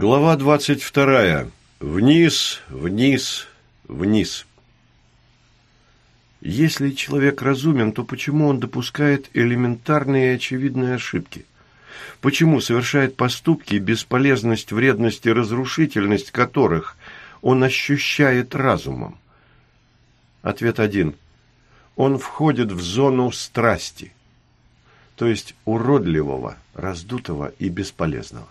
Глава двадцать вторая. Вниз, вниз, вниз. Если человек разумен, то почему он допускает элементарные и очевидные ошибки? Почему совершает поступки, бесполезность, вредность и разрушительность которых он ощущает разумом? Ответ один. Он входит в зону страсти, то есть уродливого, раздутого и бесполезного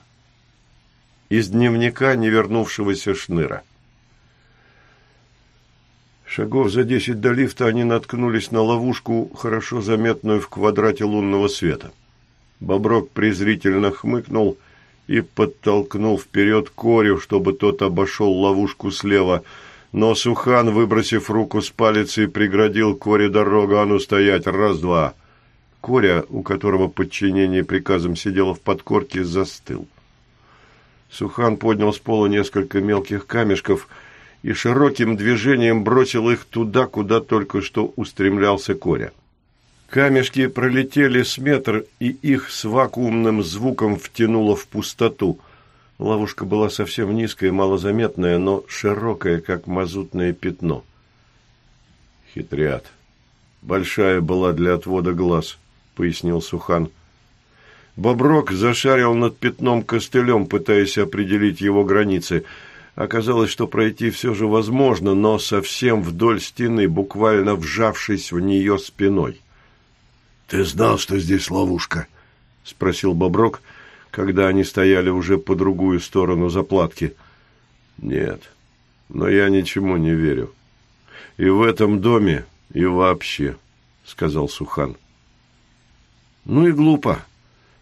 из дневника невернувшегося шныра. Шагов за десять до лифта они наткнулись на ловушку, хорошо заметную в квадрате лунного света. Боброк презрительно хмыкнул и подтолкнул вперед Корю, чтобы тот обошел ловушку слева, но Сухан, выбросив руку с палицей, преградил Коре дорогу, а ну стоять, раз-два. Коря, у которого подчинение приказам сидело в подкорке, застыл. Сухан поднял с пола несколько мелких камешков и широким движением бросил их туда, куда только что устремлялся Коря. Камешки пролетели с метр, и их с вакуумным звуком втянуло в пустоту. Ловушка была совсем низкая, малозаметная, но широкая, как мазутное пятно. «Хитрят. Большая была для отвода глаз», — пояснил Сухан. Боброк зашарил над пятном костылем, пытаясь определить его границы. Оказалось, что пройти все же возможно, но совсем вдоль стены, буквально вжавшись в нее спиной. «Ты знал, что здесь ловушка?» — спросил Боброк, когда они стояли уже по другую сторону заплатки. «Нет, но я ничему не верю. И в этом доме, и вообще», — сказал Сухан. «Ну и глупо»,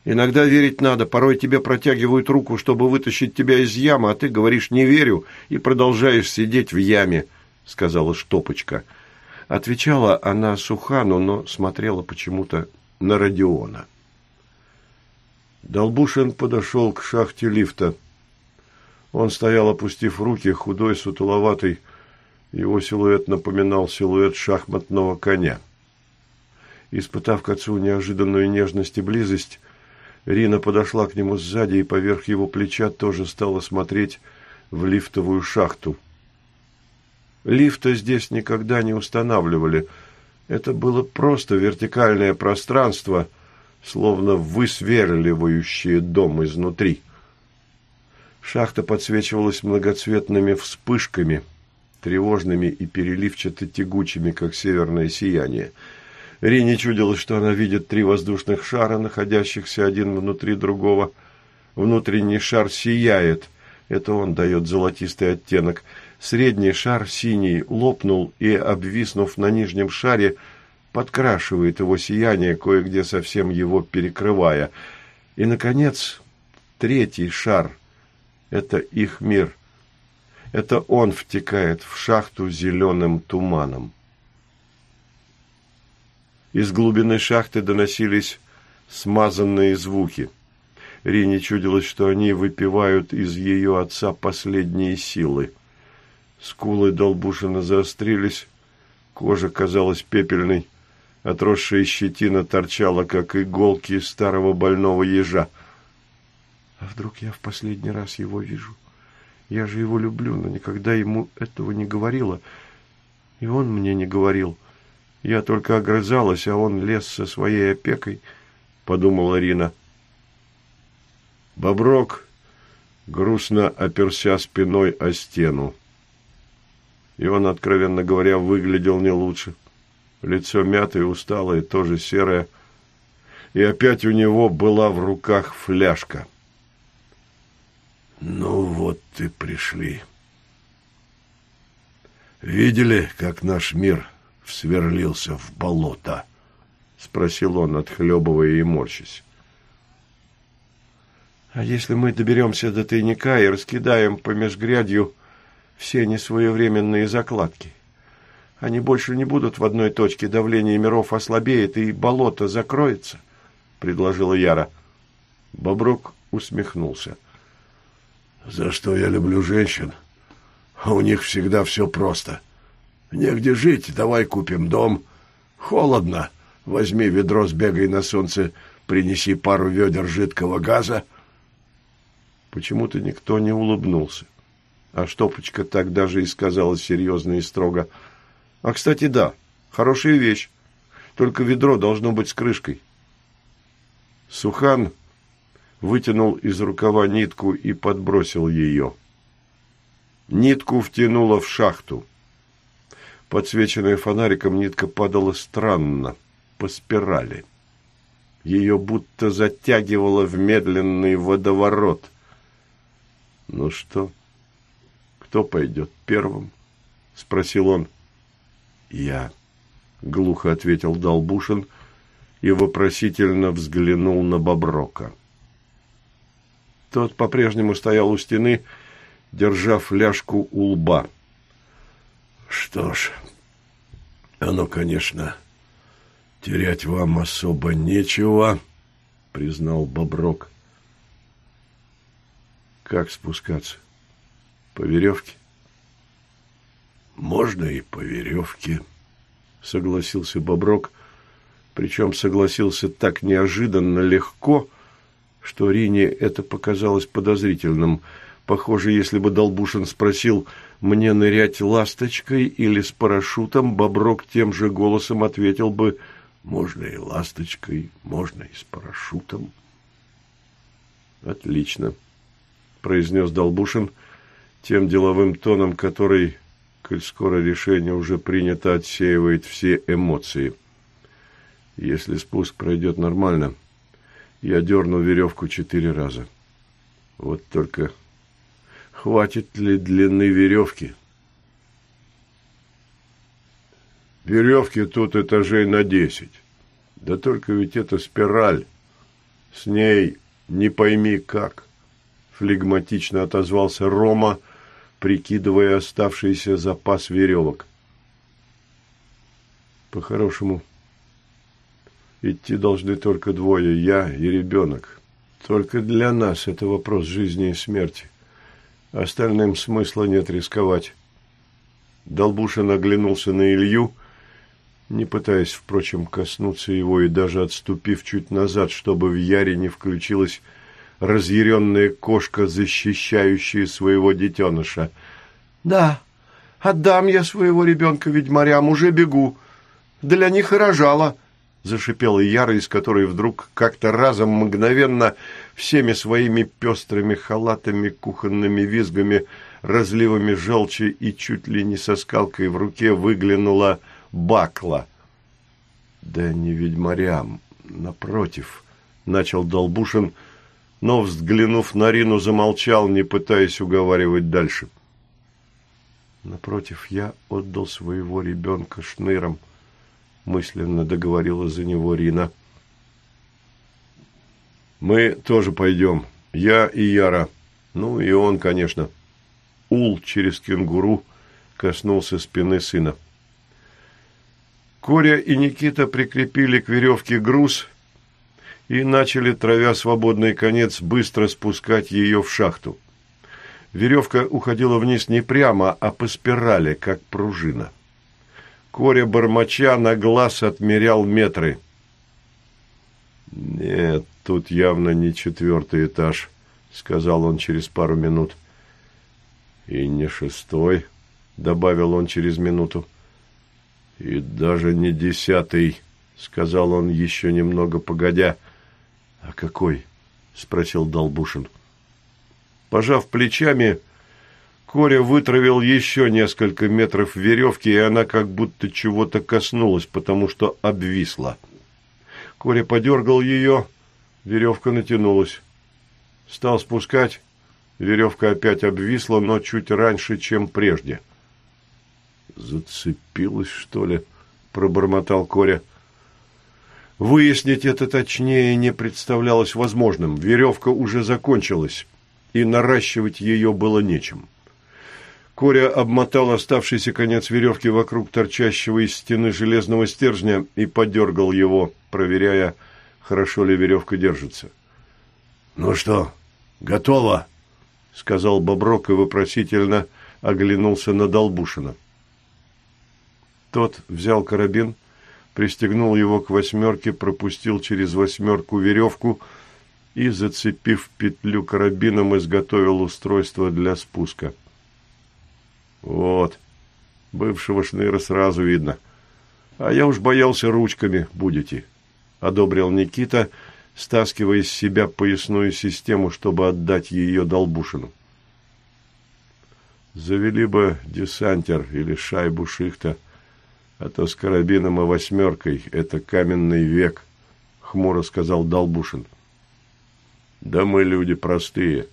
Иногда верить надо, порой тебе протягивают руку, чтобы вытащить тебя из ямы, а ты говоришь «не верю» и продолжаешь сидеть в яме», — сказала Штопочка. Отвечала она Сухану, но смотрела почему-то на Родиона. Долбушин подошел к шахте лифта. Он стоял, опустив руки, худой, сутуловатый. Его силуэт напоминал силуэт шахматного коня. Испытав к отцу неожиданную нежность и близость, Рина подошла к нему сзади и поверх его плеча тоже стала смотреть в лифтовую шахту. Лифта здесь никогда не устанавливали. Это было просто вертикальное пространство, словно высверливающее дом изнутри. Шахта подсвечивалась многоцветными вспышками, тревожными и переливчато-тягучими, как северное сияние – Рине чудилось, что она видит три воздушных шара, находящихся один внутри другого. Внутренний шар сияет, это он дает золотистый оттенок. Средний шар синий лопнул и, обвиснув на нижнем шаре, подкрашивает его сияние, кое-где совсем его перекрывая. И, наконец, третий шар — это их мир. Это он втекает в шахту зеленым туманом. Из глубины шахты доносились смазанные звуки. Рине чудилось, что они выпивают из ее отца последние силы. Скулы Долбушина заострились, кожа казалась пепельной, отросшая щетина торчала, как иголки старого больного ежа. А вдруг я в последний раз его вижу? Я же его люблю, но никогда ему этого не говорила, и он мне не говорил — я только огрызалась, а он лез со своей опекой, — подумала Рина. Боброк грустно оперся спиной о стену. И он, откровенно говоря, выглядел не лучше. Лицо мятое, усталое, тоже серое. И опять у него была в руках фляжка. «Ну вот ты пришли. Видели, как наш мир сверлился в болото? — спросил он, отхлебывая и морщась. — А если мы доберемся до тайника и раскидаем по межгрядью все несвоевременные закладки? Они больше не будут в одной точке, давление миров ослабеет, и болото закроется, — предложила Яра. Боброк усмехнулся. — За что я люблю женщин? А у них всегда все просто — Негде жить, давай купим дом. Холодно. Возьми ведро, сбегай на солнце, принеси пару ведер жидкого газа. Почему-то никто не улыбнулся. А Штопочка так даже и сказала серьезно и строго. А, кстати, да, хорошая вещь. Только ведро должно быть с крышкой. Сухан вытянул из рукава нитку и подбросил ее. Нитку втянуло в шахту. Подсвеченная фонариком, нитка падала странно, по спирали. Ее будто затягивало в медленный водоворот. «Ну что, кто пойдет первым?» — спросил он. «Я», — глухо ответил Долбушин и вопросительно взглянул на Боброка. Тот по-прежнему стоял у стены, держа фляжку у лба. «Что ж, оно, конечно, терять вам особо нечего», — признал Боброк. «Как спускаться? По веревке?» «Можно и по веревке», — согласился Боброк, причем согласился так неожиданно легко, что Рине это показалось подозрительным. Похоже, если бы Долбушин спросил «мне нырять ласточкой или с парашютом», Боброк тем же голосом ответил бы «можно и ласточкой, можно и с парашютом». «Отлично», — произнес Долбушин тем деловым тоном, который, коль скоро решение уже принято, отсеивает все эмоции. «Если спуск пройдет нормально, я дерну веревку четыре раза. Вот только Хватит ли длины веревки? Веревки тут этажей на десять. Да только ведь это спираль. С ней не пойми как. Флегматично отозвался Рома, прикидывая оставшийся запас веревок. По-хорошему, идти должны только двое, я и ребенок. Только для нас это вопрос жизни и смерти. Остальным смысла нет рисковать. Долбушин оглянулся на Илью, не пытаясь, впрочем, коснуться его и даже отступив чуть назад, чтобы в Яре не включилась разъяренная кошка, защищающая своего детеныша. «Да, отдам я своего ребенка ведьмарям, уже бегу. Для них и рожала», — зашипела Яра, из которой вдруг как-то разом мгновенно всеми своими пестрыми халатами, кухонными визгами, разливами желчи и чуть ли не со скалкой в руке выглянула бакла. «Да не ведьмарям, напротив», — начал Долбушин, но, взглянув на Рину, замолчал, не пытаясь уговаривать дальше. «Напротив, я отдал своего ребенка шныром», — мысленно договорила за него Рина. — мы тоже пойдем. Я и Яра. Ну, и он, конечно. Ул через кенгуру коснулся спины сына. Коря и Никита прикрепили к веревке груз и начали, травя свободный конец, быстро спускать ее в шахту. Веревка уходила вниз не прямо, а по спирали, как пружина. Коря бормоча на глаз отмерял метры. «Нет, тут явно не четвертый этаж», — сказал он через пару минут. «И не шестой», — добавил он через минуту. «И даже не десятый», — сказал он еще немного погодя. «А какой?» — спросил Долбушин. Пожав плечами, Коря вытравил еще несколько метров веревки, и она как будто чего-то коснулась, потому что обвисла. Коря подергал ее, веревка натянулась. Стал спускать, веревка опять обвисла, но чуть раньше, чем прежде. «Зацепилась, что ли?» – пробормотал Коря. Выяснить это точнее не представлялось возможным. Веревка уже закончилась, и наращивать ее было нечем. Коря обмотал оставшийся конец веревки вокруг торчащего из стены железного стержня и подергал его, проверяя, хорошо ли веревка держится. «Ну что, готово?» — сказал Боброк и вопросительно оглянулся на Долбушина. Тот взял карабин, пристегнул его к восьмерке, пропустил через восьмерку веревку и, зацепив петлю карабином, изготовил устройство для спуска. Вот, бывшего шныра сразу видно. А я уж боялся ручками будете, — одобрил Никита, стаскивая из себя поясную систему, чтобы отдать ее Долбушину. Завели бы десантер или шайбу шихта, а то с карабином и восьмеркой — это каменный век, — хмуро сказал Долбушин. Да мы люди простые.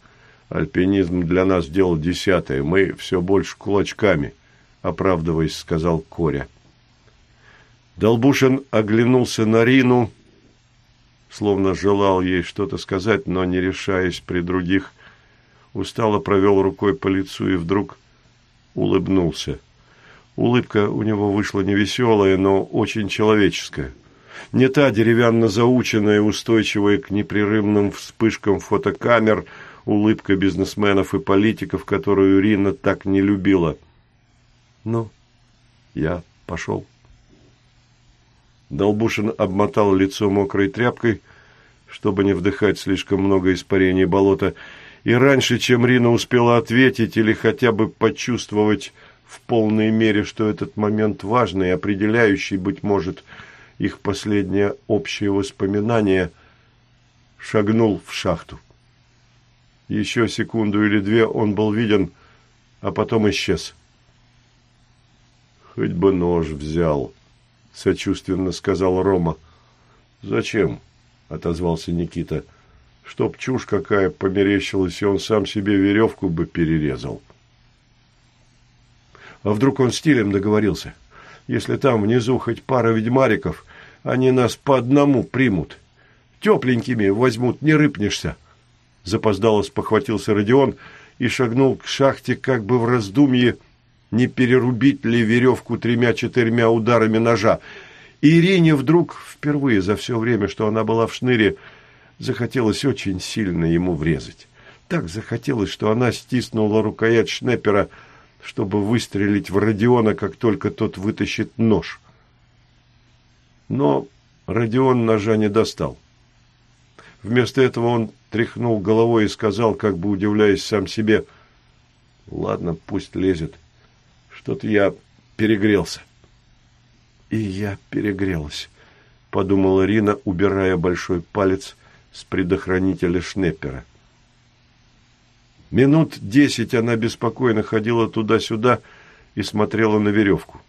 Альпинизм для нас дело десятое. Мы все больше кулачками, — оправдываясь, сказал Коря. Долбушин оглянулся на Рину, словно желал ей что-то сказать, но не решаясь при других — устало провел рукой по лицу и вдруг улыбнулся. Улыбка у него вышла невеселая, но очень человеческая. Не та деревянно заученная, устойчивая к непрерывным вспышкам фотокамер, улыбка бизнесменов и политиков, которую Рина так не любила. «Ну, я пошел». Долбушин обмотал лицо мокрой тряпкой, чтобы не вдыхать слишком много испарений болота, и раньше, чем Рина успела ответить или хотя бы почувствовать в полной мере, что этот момент важный, определяющий, быть может, их последнее общее воспоминание, шагнул в шахту. Еще секунду или две он был виден, а потом исчез. «Хоть бы нож взял», — сочувственно сказал Рома. «Зачем?» — отозвался Никита чтоб чушь какая померещилась, и он сам себе веревку бы перерезал. А вдруг он стилем договорился? Если там внизу хоть пара ведьмариков, они нас по одному примут. Тепленькими возьмут, не рыпнешься. Запоздало спохватился Родион и шагнул к шахте, как бы в раздумье, не перерубить ли веревку тремя-четырьмя ударами ножа. Ирине вдруг, впервые за все время, что она была в шныре, Захотелось очень сильно ему врезать. Так захотелось, что она стиснула рукоять шнепера, чтобы выстрелить в Родиона, как только тот вытащит нож. Но Родион ножа не достал. Вместо этого он тряхнул головой и сказал, как бы удивляясь сам себе, «Ладно, пусть лезет. Что-то я перегрелся». «И я перегрелась», — подумала Рина, убирая большой палец с предохранителя Шнеппера. Минут десять она беспокойно ходила туда-сюда и смотрела на веревку.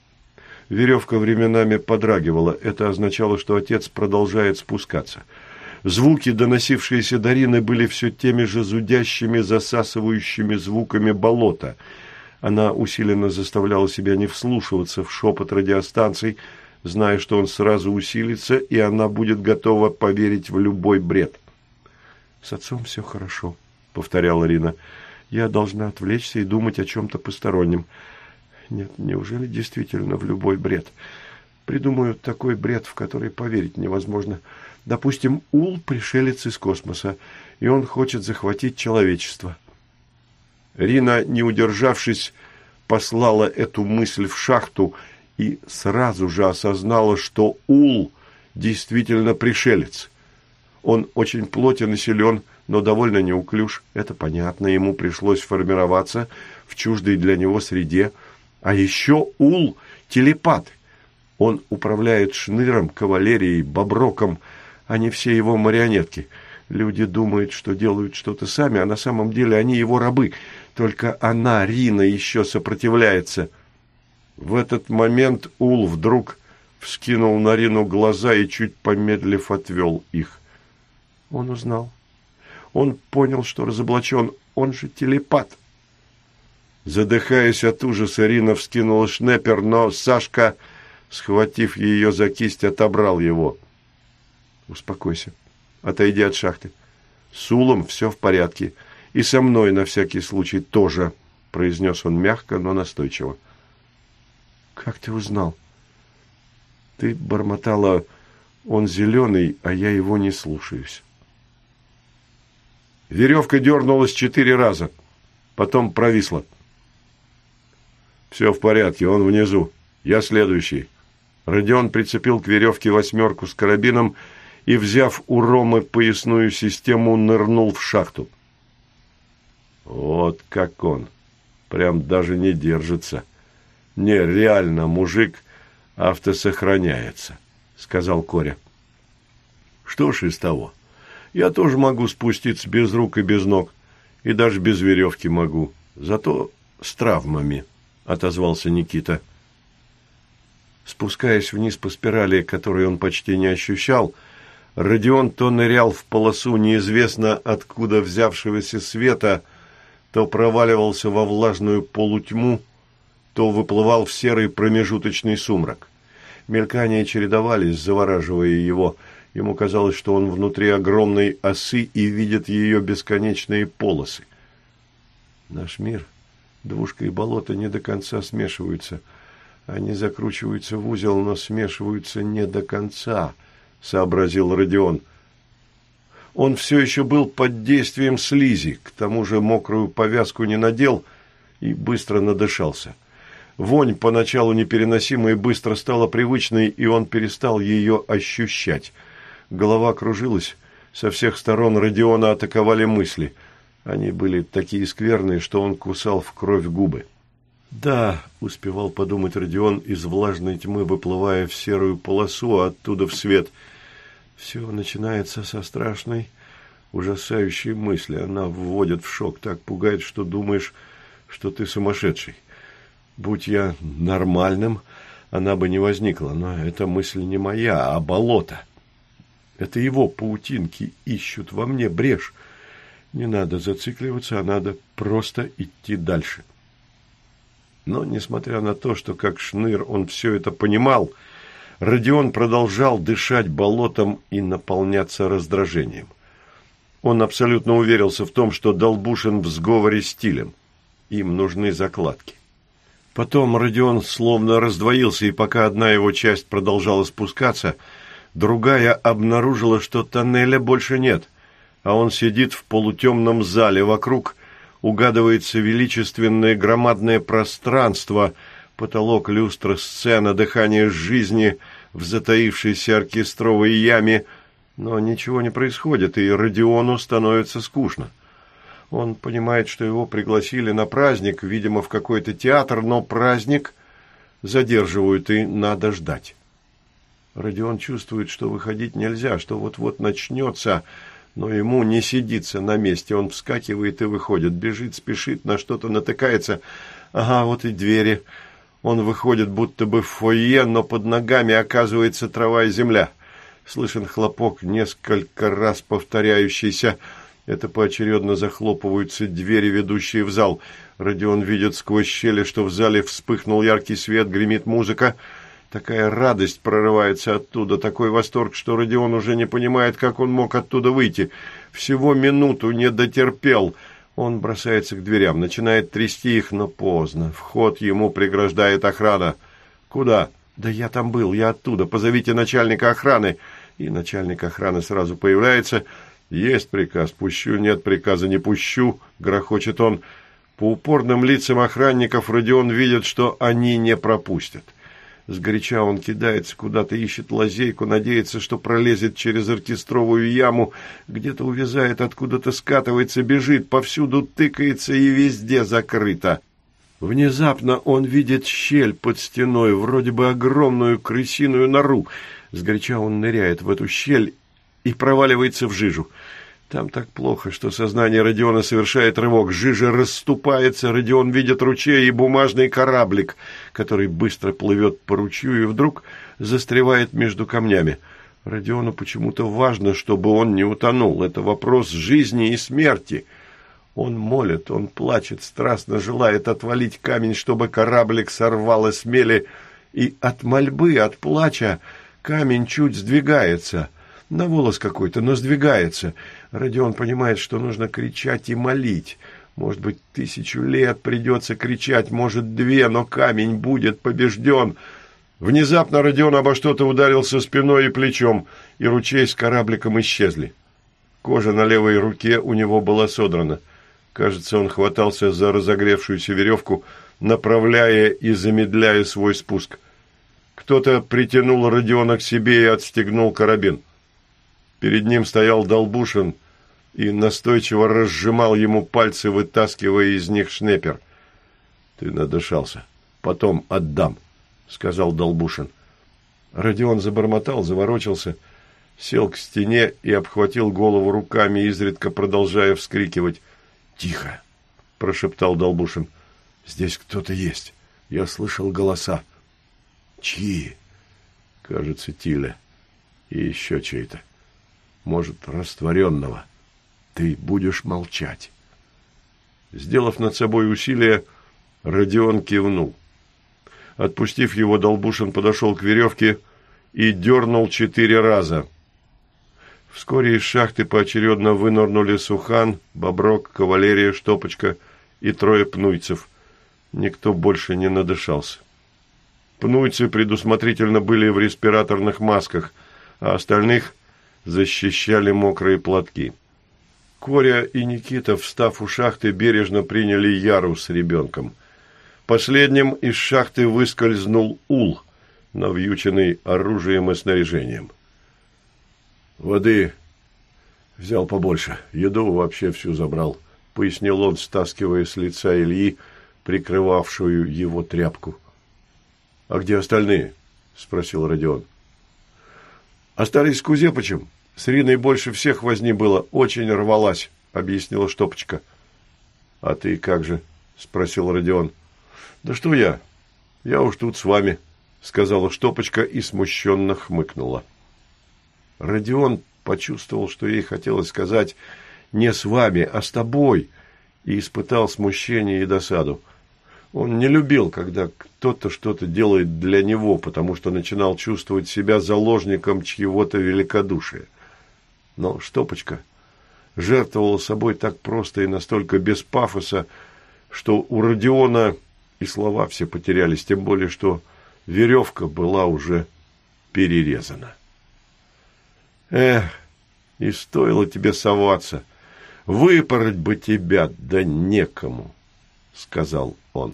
Веревка временами подрагивала. Это означало, что отец продолжает спускаться. Звуки, доносившиеся до Рины, были все теми же зудящими, засасывающими звуками болота. Она усиленно заставляла себя не вслушиваться в шепот радиостанций, зная, что он сразу усилится, и она будет готова поверить в любой бред. «С отцом все хорошо», — повторяла Рина. «Я должна отвлечься и думать о чем-то постороннем. Нет, неужели действительно в любой бред? Придумаю такой бред, в который поверить невозможно. Допустим, Ул — пришелец из космоса, и он хочет захватить человечество». Рина, не удержавшись, послала эту мысль в шахту — и сразу же осознала, что Ул действительно пришелец. Он очень плотен и силен, но довольно неуклюж. Это понятно, ему пришлось формироваться в чуждой для него среде. А еще Ул – телепат. Он управляет шныром, кавалерией, боброком, а не все его марионетки. Люди думают, что делают что-то сами, а на самом деле они его рабы. Только она, Рина, еще сопротивляется – в этот момент Ул вдруг вскинул на Рину глаза и, чуть помедлив, отвел их. Он узнал. Он понял, что разоблачен. Он же телепат. Задыхаясь от ужаса, Рина вскинула шнепер, но Сашка, схватив ее за кисть, отобрал его. «Успокойся. Отойди от шахты. С Улом все в порядке. И со мной на всякий случай тоже», — произнес он мягко, но настойчиво. Как ты узнал? Ты бормотала, он зеленый, а я его не слушаюсь. Веревка дернулась четыре раза, потом провисла. Все в порядке, он внизу. Я следующий. Родион прицепил к веревке восьмерку с карабином и, взяв у Ромы поясную систему, нырнул в шахту. Вот как он. Прям даже не держится. Не, реально, мужик автосохраняется, сказал Коря. Что ж из того? Я тоже могу спуститься без рук и без ног, и даже без веревки могу. Зато с травмами, отозвался Никита. Спускаясь вниз по спирали, которую он почти не ощущал, Родион то нырял в полосу неизвестно откуда взявшегося света, то проваливался во влажную полутьму, то выплывал в серый промежуточный сумрак. Мелькания чередовались, завораживая его. Ему казалось, что он внутри огромной осы и видит ее бесконечные полосы. Наш мир, двушка и болото не до конца смешиваются. Они закручиваются в узел, но смешиваются не до конца —— сообразил Родион. Он все еще был под действием слизи, к тому же мокрую повязку не надел и быстро надышался. Вонь поначалу непереносимая быстро стала привычной, и он перестал ее ощущать. Голова кружилась, со всех сторон Родиона атаковали мысли. Они были такие скверные, что он кусал в кровь губы. «Да», — успевал подумать Родион, из влажной тьмы выплывая в серую полосу, оттуда в свет — все начинается со страшной, ужасающей мысли. Она вводит в шок, так пугает, что думаешь, что ты сумасшедший. Будь я нормальным, она бы не возникла, но эта мысль не моя, а болото. Это его паутинки ищут во мне брешь. Не надо зацикливаться, а надо просто идти дальше. Но, несмотря на то, что как шныр он все это понимал, — Родион продолжал дышать болотом и наполняться раздражением. Он абсолютно уверился в том, что Долбушин в сговоре с Тилем. Им нужны закладки. Потом Родион словно раздвоился, и пока одна его часть продолжала спускаться, другая обнаружила, что тоннеля больше нет, а он сидит в полутемном зале. Вокруг угадывается величественное громадное пространство – потолок, люстра, сцена, дыхание жизни в затаившейся оркестровой яме, но ничего не происходит, и Родиону становится скучно. Он понимает, что его пригласили на праздник, видимо, в какой-то театр, но праздник задерживают, и надо ждать. Родион чувствует, что выходить нельзя, что вот-вот начнется, но ему не сидится на месте. Он вскакивает и выходит, бежит, спешит, на что-то натыкается. Ага, вот и двери. Он выходит будто бы в фойе, но под ногами оказывается трава и земля. Слышен хлопок, несколько раз повторяющийся. Это поочередно захлопываются двери, ведущие в зал. Родион видит сквозь щели, что в зале вспыхнул яркий свет, гремит музыка. Такая радость прорывается оттуда, такой восторг, что Родион уже не понимает, как он мог оттуда выйти. Всего минуту не дотерпел — он бросается к дверям, начинает трясти их, но поздно. Вход ему преграждает охрана. «Куда?» «Да я там был, я оттуда. Позовите начальника охраны». И начальник охраны сразу появляется. «Есть приказ, пущу, нет приказа, не пущу», — грохочет он. По упорным лицам охранников Родион видит, что они не пропустят. Сгоряча он кидается куда-то, ищет лазейку, надеется, что пролезет через оркестровую яму, где-то увязает, откуда-то скатывается, бежит, повсюду тыкается и везде закрыто. Внезапно он видит щель под стеной, вроде бы огромную крысиную нору. Сгоряча он ныряет в эту щель и проваливается в жижу. Там так плохо, что сознание Родиона совершает рывок. Жижа расступается, Родион видит ручей и бумажный кораблик, который быстро плывет по ручью и вдруг застревает между камнями. Родиону почему-то важно, чтобы он не утонул. Это вопрос жизни и смерти. Он молит, он плачет, страстно желает отвалить камень, чтобы кораблик сорвало с мели, и от мольбы, от плача камень чуть сдвигается — на волос какой-то, но сдвигается. Родион понимает, что нужно кричать и молить. Может быть, тысячу лет придется кричать, может, две, но камень будет побежден. Внезапно Родион обо что-то ударился спиной и плечом, и ручей с корабликом исчезли. Кожа на левой руке у него была содрана. Кажется, он хватался за разогревшуюся веревку, направляя и замедляя свой спуск. Кто-то притянул Родиона к себе и отстегнул карабин. Перед ним стоял Долбушин и настойчиво разжимал ему пальцы, вытаскивая из них шнепер. «Ты надышался. Потом отдам», — сказал Долбушин. Родион забормотал, заворочился, сел к стене и обхватил голову руками, изредка продолжая вскрикивать. «Тихо!» — прошептал Долбушин. «Здесь кто-то есть. Я слышал голоса». «Чьи?» «Кажется, Тиля. И еще чей-то. Может, растворенного. Ты будешь молчать». Сделав над собой усилие, Родион кивнул. Отпустив его, Долбушин подошел к веревке и дернул четыре раза. Вскоре из шахты поочередно вынырнули Сухан, Боброк, Кавалерия, Штопочка и трое пнуйцев. Никто больше не надышался. Пнуйцы предусмотрительно были в респираторных масках, а остальных защищали мокрые платки. Коря и Никита, встав у шахты, бережно приняли Яру с ребенком – Последним из шахты выскользнул ул, навьюченный оружием и снаряжением. «Воды взял побольше, еду вообще всю забрал», — пояснил он, стаскивая с лица Ильи, прикрывавшую его тряпку. «А где остальные?» — спросил Родион. «Остались с Кузепычем. С Риной больше всех возни было, очень рвалась», — объяснила Штопочка. «А ты как же?» — спросил Родион. — «Да что я? Я уж тут с вами», — сказала Штопочка и смущенно хмыкнула. Родион почувствовал, что ей хотелось сказать «не с вами, а с тобой», и испытал смущение и досаду. Он не любил, когда кто-то что-то делает для него, потому что начинал чувствовать себя заложником чьего-то великодушия. Но Штопочка жертвовала собой так просто и настолько без пафоса, что у Родиона и слова все потерялись, тем более, что веревка была уже перерезана. Эх, и стоило тебе соваться, выпороть бы тебя, да некому, сказал он.